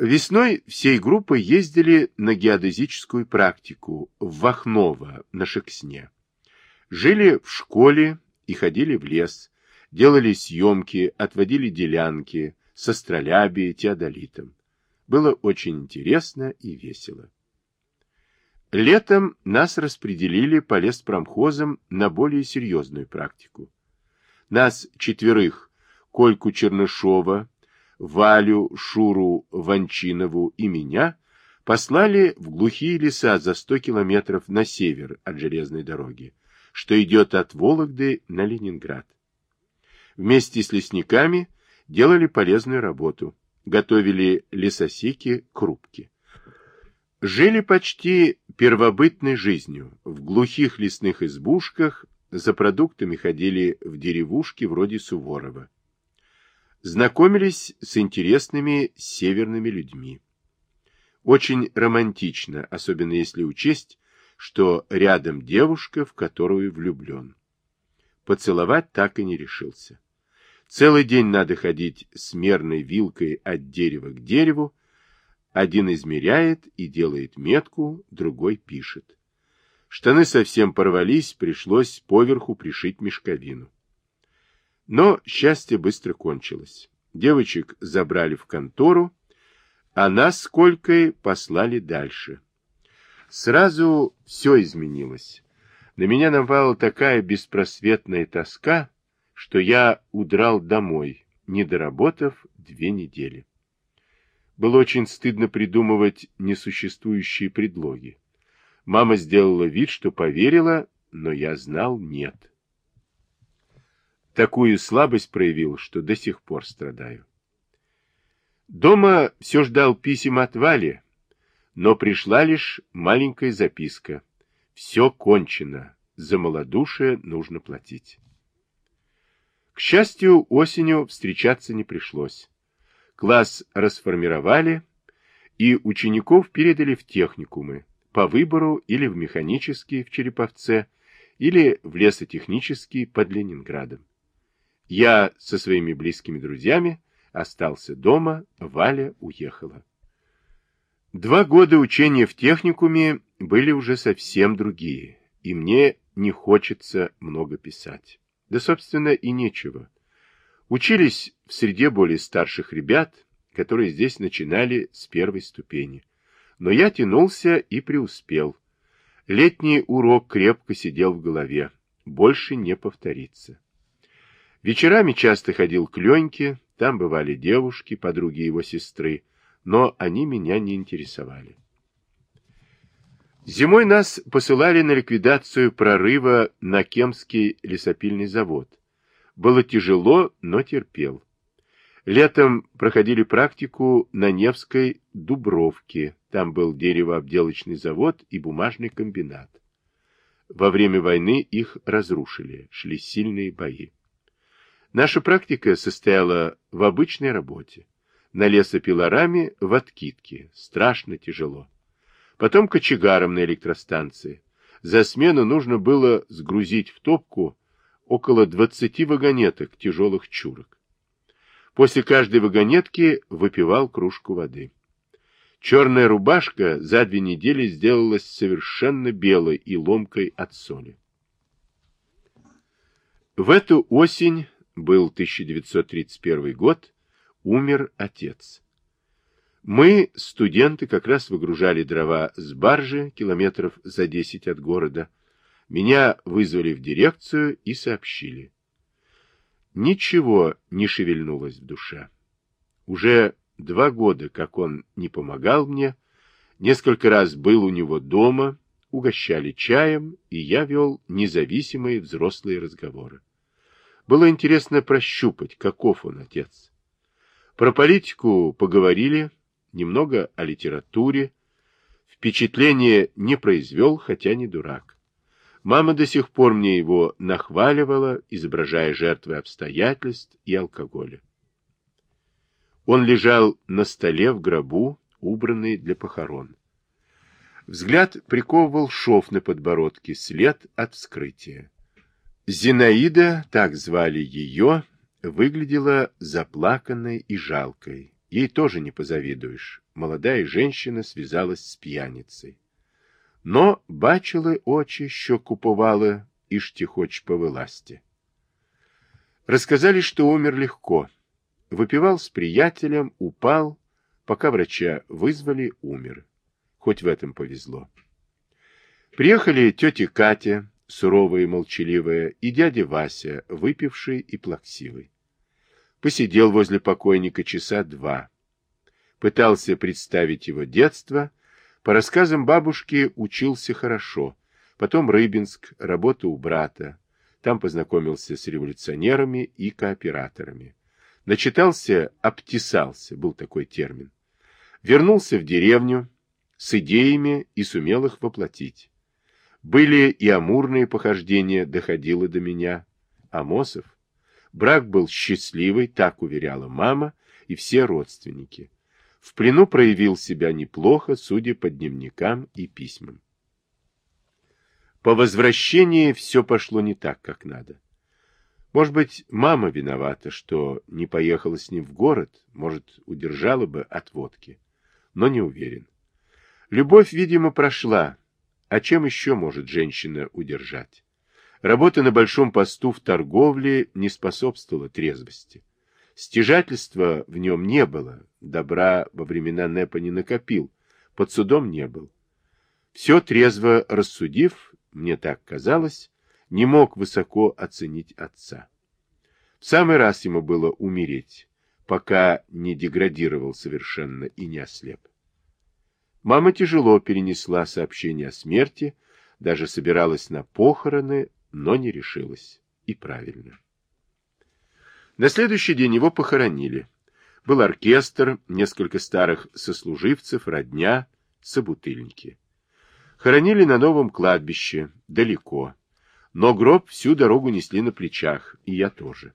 Весной всей группой ездили на геодезическую практику в Вахново на Шексне. Жили в школе и ходили в лес, делали съемки, отводили делянки с астролябией, теодолитом. Было очень интересно и весело. Летом нас распределили по леспромхозам на более серьезную практику. Нас четверых, Кольку Чернышова, Валю, Шуру, Ванчинову и меня, послали в глухие леса за 100 километров на север от железной дороги, что идет от Вологды на Ленинград. Вместе с лесниками делали полезную работу, готовили лесосеки, крупки. Жили почти первобытной жизнью. В глухих лесных избушках за продуктами ходили в деревушки вроде Суворова. Знакомились с интересными северными людьми. Очень романтично, особенно если учесть, что рядом девушка, в которую влюблен. Поцеловать так и не решился. Целый день надо ходить с мерной вилкой от дерева к дереву, один измеряет и делает метку, другой пишет. Штаны совсем порвались, пришлось поверху пришить мешковину. Но счастье быстро кончилось. Девочек забрали в контору, а нас с Колькой послали дальше. Сразу все изменилось. На меня навала такая беспросветная тоска, что я удрал домой, не доработав две недели. Было очень стыдно придумывать несуществующие предлоги. Мама сделала вид, что поверила, но я знал нет. Такую слабость проявил, что до сих пор страдаю. Дома все ждал писем от Вали, но пришла лишь маленькая записка. Все кончено, за малодушие нужно платить. К счастью, осенью встречаться не пришлось. Класс расформировали, и учеников передали в техникумы, по выбору или в механический в Череповце, или в лесотехнический под Ленинградом. Я со своими близкими друзьями остался дома, Валя уехала. Два года учения в техникуме были уже совсем другие, и мне не хочется много писать. Да, собственно, и нечего. Учились в среде более старших ребят, которые здесь начинали с первой ступени. Но я тянулся и преуспел. Летний урок крепко сидел в голове. Больше не повторится. Вечерами часто ходил к Леньке, там бывали девушки, подруги его сестры, но они меня не интересовали. Зимой нас посылали на ликвидацию прорыва на Кемский лесопильный завод. Было тяжело, но терпел. Летом проходили практику на Невской Дубровке. Там был деревообделочный завод и бумажный комбинат. Во время войны их разрушили, шли сильные бои. Наша практика состояла в обычной работе. На лесопилораме в откидке. Страшно тяжело. Потом кочегаром на электростанции. За смену нужно было сгрузить в топку около 20 вагонеток тяжелых чурок. После каждой вагонетки выпивал кружку воды. Черная рубашка за две недели сделалась совершенно белой и ломкой от соли. В эту осень, был 1931 год, умер отец. Мы, студенты, как раз выгружали дрова с баржи километров за 10 от города, меня вызвали в дирекцию и сообщили. Ничего не шевельнулось в душе. Уже два года, как он не помогал мне, несколько раз был у него дома, угощали чаем, и я вел независимые взрослые разговоры. Было интересно прощупать, каков он отец. Про политику поговорили, немного о литературе. Впечатление не произвел, хотя не дурак. Мама до сих пор мне его нахваливала, изображая жертвы обстоятельств и алкоголя. Он лежал на столе в гробу, убранный для похорон. Взгляд приковывал шов на подбородке, след от вскрытия. Зинаида, так звали ее, выглядела заплаканной и жалкой, ей тоже не позавидуешь. Молодая женщина связалась с пьяницей. Но бачили очі, що купували, і ж ті хоч по выласти. Рассказали, что умер легко. Выпивал с приятелем, упал, пока врача вызвали, умер. Хоть в этом повезло. Приехали тетя Катя, суровая и молчаливая, и дядя Вася, выпивший и плаксивый. Посидел возле покойника часа два. Пытался представить его детство. По рассказам бабушки учился хорошо. Потом Рыбинск, работа у брата. Там познакомился с революционерами и кооператорами. Начитался, обтесался, был такой термин. Вернулся в деревню с идеями и сумел их воплотить. Были и амурные похождения, доходило до меня. Амосов. Брак был счастливый, так уверяла мама и все родственники. В плену проявил себя неплохо, судя по дневникам и письмам. По возвращении все пошло не так, как надо. Может быть, мама виновата, что не поехала с ним в город, может, удержала бы от водки, но не уверен. Любовь, видимо, прошла, а чем еще может женщина удержать? Работа на большом посту в торговле не способствовала трезвости. Стяжательства в нем не было, добра во времена Непа не накопил, под судом не был. Все трезво рассудив, мне так казалось, не мог высоко оценить отца. В самый раз ему было умереть, пока не деградировал совершенно и не ослеп. Мама тяжело перенесла сообщение о смерти, даже собиралась на похороны, но не решилась. И правильно. На следующий день его похоронили. Был оркестр, несколько старых сослуживцев, родня, собутыльники. Хоронили на новом кладбище, далеко. Но гроб всю дорогу несли на плечах, и я тоже.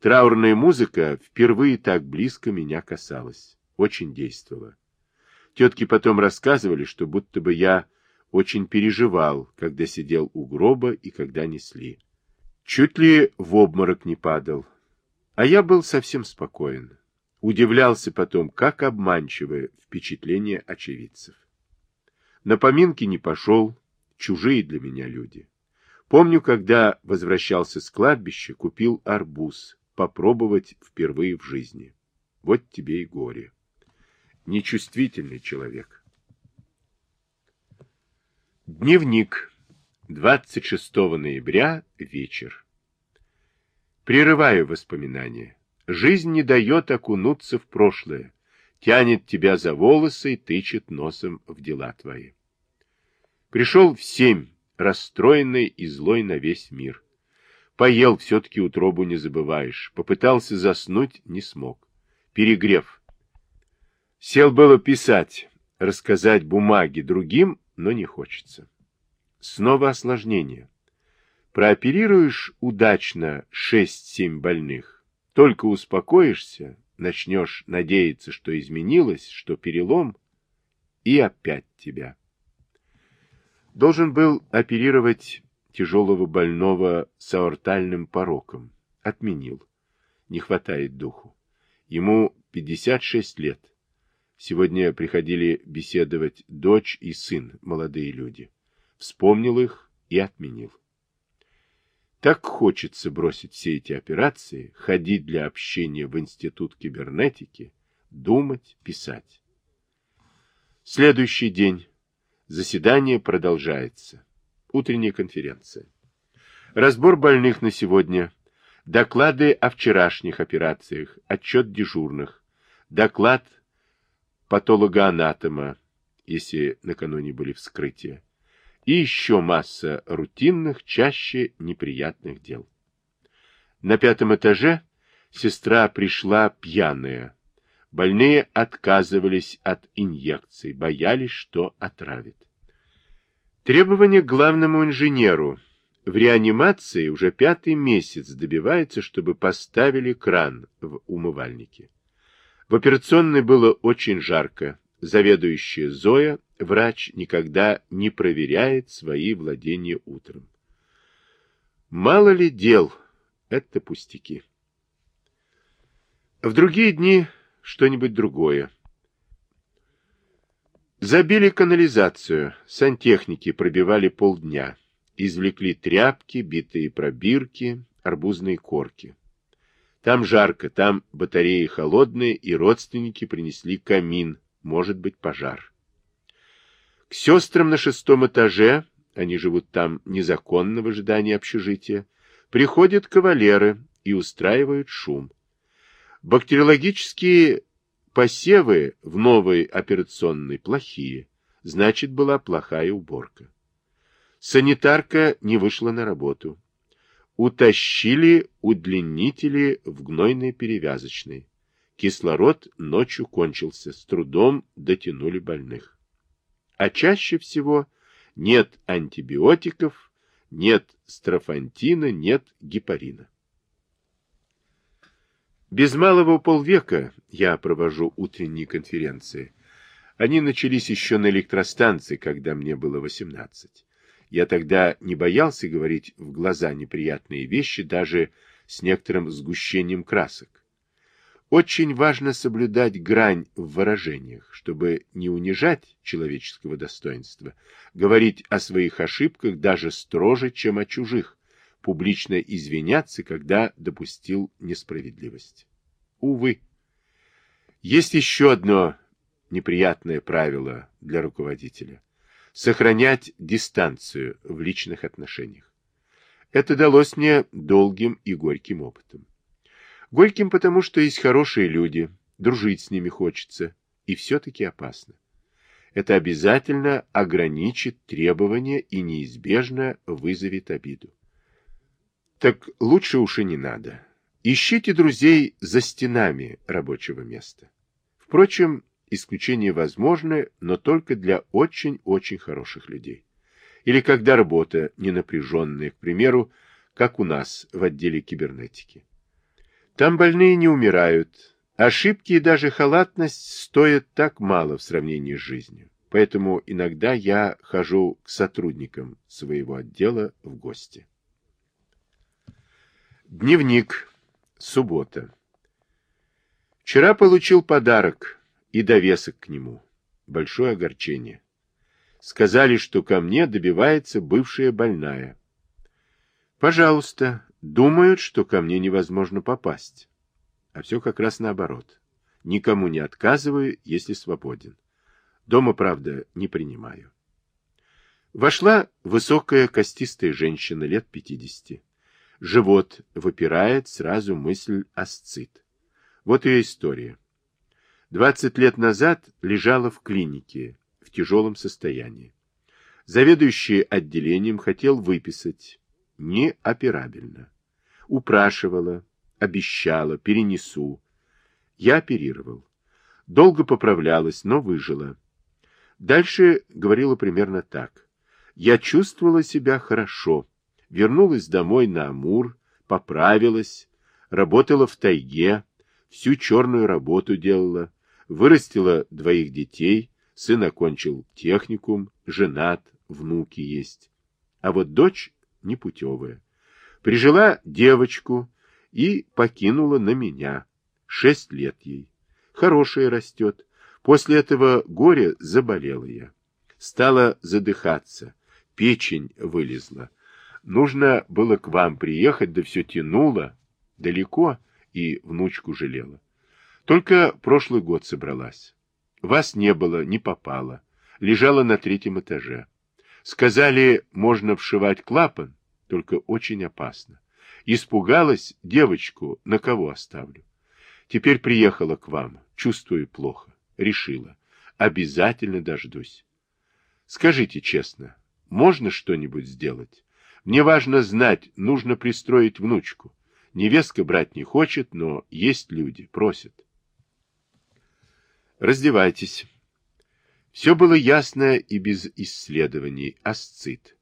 Траурная музыка впервые так близко меня касалась. Очень действовала. Тетки потом рассказывали, что будто бы я очень переживал, когда сидел у гроба и когда несли. Чуть ли в обморок не падал. А я был совсем спокоен. Удивлялся потом, как обманчивое впечатление очевидцев. На поминки не пошел, чужие для меня люди. Помню, когда возвращался с кладбища, купил арбуз, попробовать впервые в жизни. Вот тебе и горе нечувствительный человек. Дневник. 26 ноября. Вечер. Прерываю воспоминания. Жизнь не дает окунуться в прошлое, тянет тебя за волосы и тычет носом в дела твои. Пришел в семь, расстроенный и злой на весь мир. Поел, все-таки утробу не забываешь. Попытался заснуть, не смог. Перегрев. Сел было писать, рассказать бумаги другим, но не хочется. Снова осложнение. Прооперируешь удачно 6-7 больных, только успокоишься, начнешь надеяться, что изменилось, что перелом, и опять тебя. Должен был оперировать тяжелого больного с аортальным пороком. Отменил. Не хватает духу. Ему 56 лет. Сегодня приходили беседовать дочь и сын, молодые люди. Вспомнил их и отменил. Так хочется бросить все эти операции, ходить для общения в Институт кибернетики, думать, писать. Следующий день. Заседание продолжается. Утренняя конференция. Разбор больных на сегодня. Доклады о вчерашних операциях, отчет дежурных. Доклад патологоанатома, если накануне были вскрытия, и еще масса рутинных, чаще неприятных дел. На пятом этаже сестра пришла пьяная. Больные отказывались от инъекций, боялись, что отравит. Требование к главному инженеру. В реанимации уже пятый месяц добивается, чтобы поставили кран в умывальнике. В операционной было очень жарко. Заведующая Зоя, врач, никогда не проверяет свои владения утром. Мало ли дел, это пустяки. В другие дни что-нибудь другое. Забили канализацию, сантехники пробивали полдня. Извлекли тряпки, битые пробирки, арбузные корки. Там жарко, там батареи холодные, и родственники принесли камин, может быть, пожар. К сестрам на шестом этаже, они живут там незаконно в ожидании общежития, приходят кавалеры и устраивают шум. Бактериологические посевы в новой операционной плохие, значит, была плохая уборка. Санитарка не вышла на работу. Утащили удлинители в гнойной перевязочной. Кислород ночью кончился, с трудом дотянули больных. А чаще всего нет антибиотиков, нет строфантина, нет гепарина. Без малого полвека я провожу утренние конференции. Они начались еще на электростанции, когда мне было 18. Я тогда не боялся говорить в глаза неприятные вещи, даже с некоторым сгущением красок. Очень важно соблюдать грань в выражениях, чтобы не унижать человеческого достоинства, говорить о своих ошибках даже строже, чем о чужих, публично извиняться, когда допустил несправедливость. Увы. Есть еще одно неприятное правило для руководителя – сохранять дистанцию в личных отношениях. Это далось мне долгим и горьким опытом. Горьким потому, что есть хорошие люди, дружить с ними хочется, и все-таки опасно. Это обязательно ограничит требования и неизбежно вызовет обиду. Так лучше уж и не надо. Ищите друзей за стенами рабочего места. Впрочем, исключения возможны, но только для очень-очень хороших людей. Или когда работа ненапряженная, к примеру, как у нас в отделе кибернетики. Там больные не умирают, ошибки и даже халатность стоят так мало в сравнении с жизнью. Поэтому иногда я хожу к сотрудникам своего отдела в гости. Дневник. Суббота. Вчера получил подарок и довесок к нему. Большое огорчение. Сказали, что ко мне добивается бывшая больная. Пожалуйста, думают, что ко мне невозможно попасть. А все как раз наоборот. Никому не отказываю, если свободен. Дома, правда, не принимаю. Вошла высокая костистая женщина лет пятидесяти. Живот выпирает, сразу мысль асцит. Вот ее история. Двадцать лет назад лежала в клинике в тяжелом состоянии. Заведующий отделением хотел выписать. Неоперабельно. Упрашивала, обещала, перенесу. Я оперировал. Долго поправлялась, но выжила. Дальше говорила примерно так. Я чувствовала себя хорошо вернулась домой на Амур, поправилась, работала в тайге, всю черную работу делала, вырастила двоих детей, сын окончил техникум, женат, внуки есть. А вот дочь непутевая. Прижила девочку и покинула на меня. Шесть лет ей. Хорошая растет. После этого горя заболела я. Стала задыхаться. Печень вылезла. Нужно было к вам приехать, да все тянуло. Далеко, и внучку жалела. Только прошлый год собралась. Вас не было, не попало. Лежала на третьем этаже. Сказали, можно вшивать клапан, только очень опасно. Испугалась девочку, на кого оставлю. Теперь приехала к вам, чувствую плохо. Решила. Обязательно дождусь. Скажите честно, можно что-нибудь сделать? Мне важно знать, нужно пристроить внучку. Невестка брать не хочет, но есть люди, просят. Раздевайтесь. Все было ясно и без исследований. Асцит.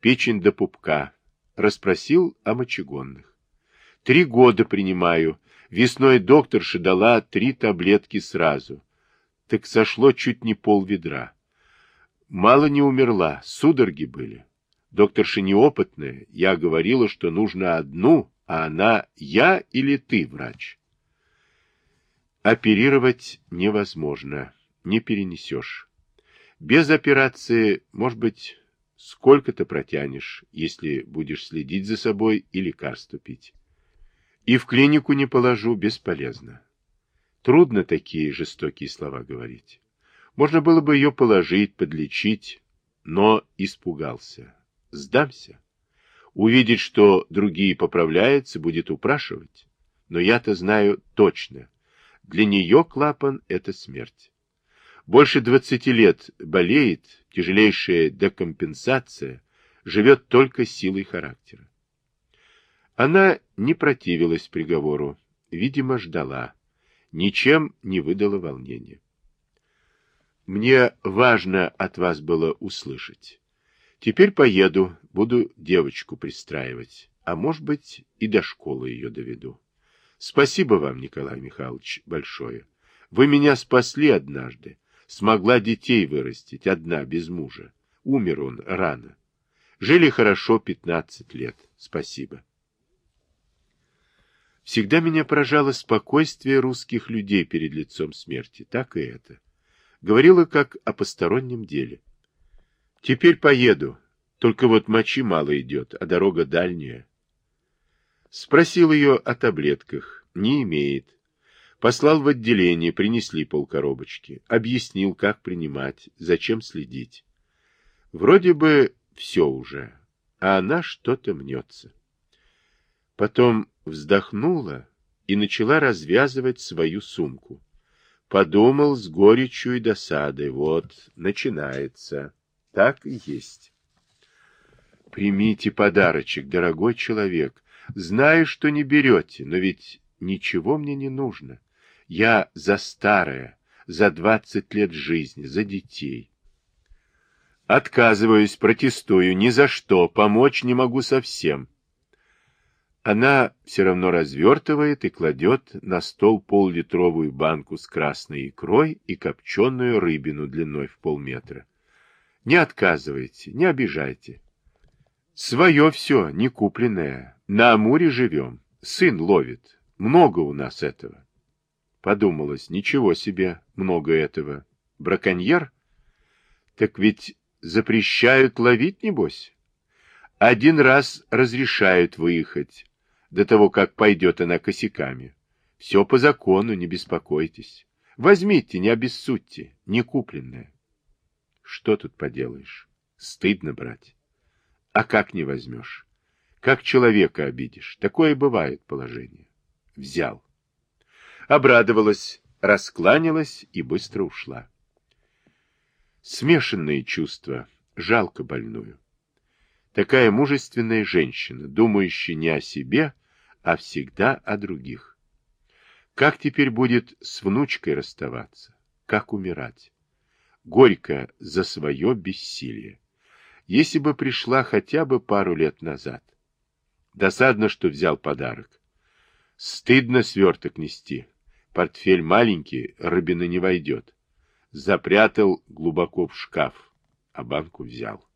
Печень до пупка. Расспросил о мочегонных. Три года принимаю. Весной докторша дала три таблетки сразу. Так сошло чуть не пол ведра. Мало не умерла, судороги были. Докторша неопытная, я говорила, что нужно одну, а она я или ты, врач. Оперировать невозможно, не перенесешь. Без операции, может быть, сколько-то протянешь, если будешь следить за собой и лекарства пить. И в клинику не положу, бесполезно. Трудно такие жестокие слова говорить. Можно было бы ее положить, подлечить, но испугался. Сдамся. Увидеть, что другие поправляются, будет упрашивать. Но я-то знаю точно. Для нее клапан — это смерть. Больше двадцати лет болеет, тяжелейшая декомпенсация, живет только силой характера. Она не противилась приговору, видимо, ждала, ничем не выдала волнения. Мне важно от вас было услышать. Теперь поеду, буду девочку пристраивать, а может быть и до школы ее доведу. Спасибо вам, Николай Михайлович, большое. Вы меня спасли однажды. Смогла детей вырастить, одна, без мужа. Умер он рано. Жили хорошо пятнадцать лет. Спасибо. Всегда меня поражало спокойствие русских людей перед лицом смерти. Так и это. Говорила как о постороннем деле. Теперь поеду. Только вот мочи мало идет, а дорога дальняя. Спросил ее о таблетках. Не имеет. Послал в отделение, принесли полкоробочки. Объяснил, как принимать, зачем следить. Вроде бы все уже, а она что-то мнется. Потом вздохнула и начала развязывать свою сумку. Подумал с горечью и досадой. Вот, начинается. Так и есть. Примите подарочек, дорогой человек. Знаю, что не берете, но ведь ничего мне не нужно. Я за старое, за двадцать лет жизни, за детей. Отказываюсь, протестую, ни за что, помочь не могу совсем. Она все равно развертывает и кладет на стол поллитровую банку с красной икрой и копченую рыбину длиной в полметра. Не отказывайте, не обижайте. Свое все, не купленное. На Амуре живем. Сын ловит. Много у нас этого. Подумалось, ничего себе, много этого. Браконьер? Так ведь запрещают ловить, небось? Один раз разрешают выехать, до того, как пойдет она косяками. Все по закону, не беспокойтесь. Возьмите, не обессудьте, не купленное. Что тут поделаешь? Стыдно брать. А как не возьмешь? Как человека обидишь? Такое бывает положение. Взял. Обрадовалась, раскланялась и быстро ушла. Смешанные чувства, жалко больную. Такая мужественная женщина, думающая не о себе, а всегда о других. Как теперь будет с внучкой расставаться? Как умирать? Горько за свое бессилие. Если бы пришла хотя бы пару лет назад. Досадно, что взял подарок. Стыдно сверток нести. Портфель маленький, рыбина не войдет. Запрятал глубоко в шкаф, а банку взял.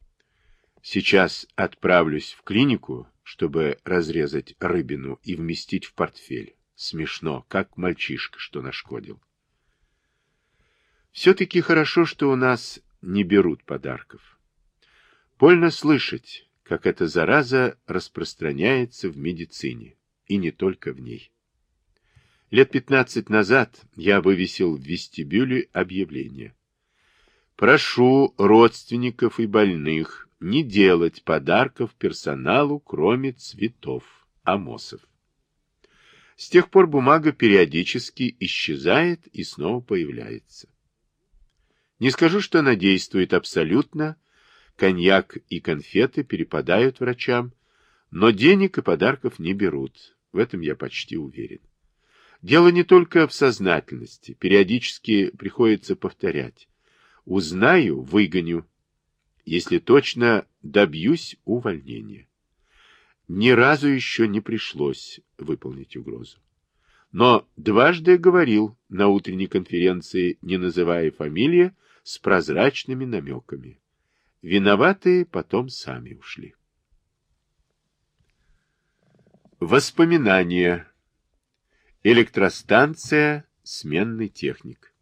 Сейчас отправлюсь в клинику, чтобы разрезать рыбину и вместить в портфель. Смешно, как мальчишка, что нашкодил. Все-таки хорошо, что у нас не берут подарков. Больно слышать, как эта зараза распространяется в медицине, и не только в ней. Лет пятнадцать назад я вывесил в вестибюле объявление. Прошу родственников и больных не делать подарков персоналу, кроме цветов, амосов. С тех пор бумага периодически исчезает и снова появляется. Не скажу, что она действует абсолютно, коньяк и конфеты перепадают врачам, но денег и подарков не берут, в этом я почти уверен. Дело не только в сознательности, периодически приходится повторять. Узнаю, выгоню, если точно добьюсь увольнения. Ни разу еще не пришлось выполнить угрозу. Но дважды говорил на утренней конференции, не называя фамилии, с прозрачными намеками. Виноватые потом сами ушли. Воспоминания. Электростанция сменный техник.